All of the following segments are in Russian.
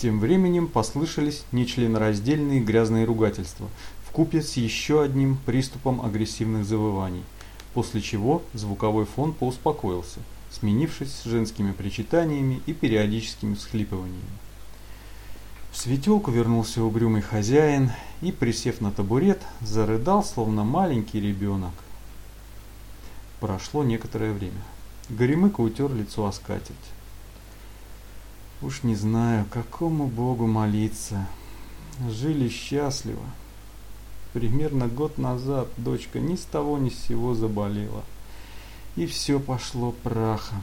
Тем временем послышались нечленораздельные грязные ругательства, вкупе с еще одним приступом агрессивных завываний, после чего звуковой фон поуспокоился, сменившись женскими причитаниями и периодическими всхлипываниями. В светелку вернулся угрюмый хозяин и, присев на табурет, зарыдал, словно маленький ребенок. Прошло некоторое время. Горемыка утер лицо о скатерть. Уж не знаю, какому богу молиться. Жили счастливо. Примерно год назад дочка ни с того ни с сего заболела. И все пошло прахом.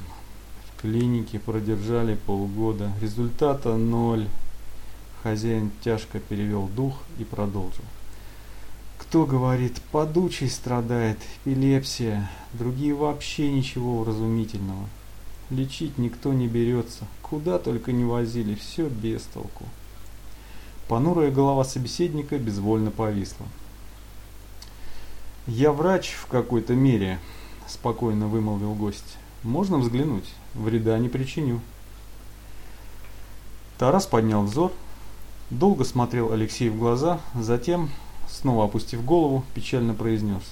В клинике продержали полгода. Результата ноль. Хозяин тяжко перевел дух и продолжил. Кто говорит, подучий страдает, эпилепсия, другие вообще ничего вразумительного. Лечить никто не берется, куда только не возили, все без толку. Понурая голова собеседника безвольно повисла. «Я врач в какой-то мере», – спокойно вымолвил гость. «Можно взглянуть? Вреда не причиню». Тарас поднял взор, долго смотрел Алексей в глаза, затем, снова опустив голову, печально произнес.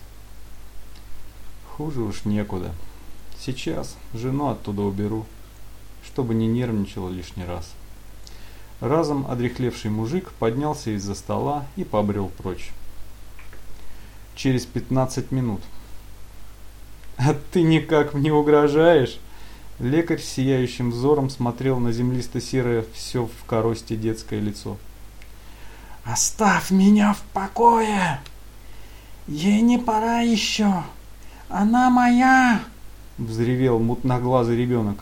«Хуже уж некуда». Сейчас жену оттуда уберу, чтобы не нервничала лишний раз. Разом одрехлевший мужик поднялся из-за стола и побрел прочь. Через 15 минут. «А ты никак мне угрожаешь?» Лекарь сияющим взором смотрел на землисто-серое все в коросте детское лицо. «Оставь меня в покое! Ей не пора еще! Она моя!» Взревел мутноглазый ребенок.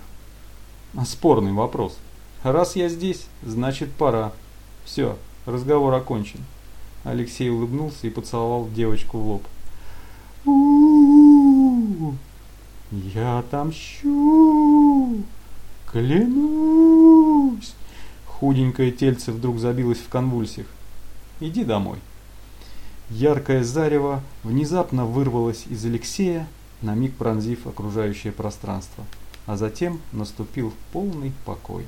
А спорный вопрос. Раз я здесь, значит пора. Все, разговор окончен. Алексей улыбнулся и поцеловал девочку в лоб. у у Я отомщу! Клянусь! Худенькое тельце вдруг забилось в конвульсиях. Иди домой. Яркое зарево внезапно вырвалось из Алексея, на миг пронзив окружающее пространство, а затем наступил полный покой.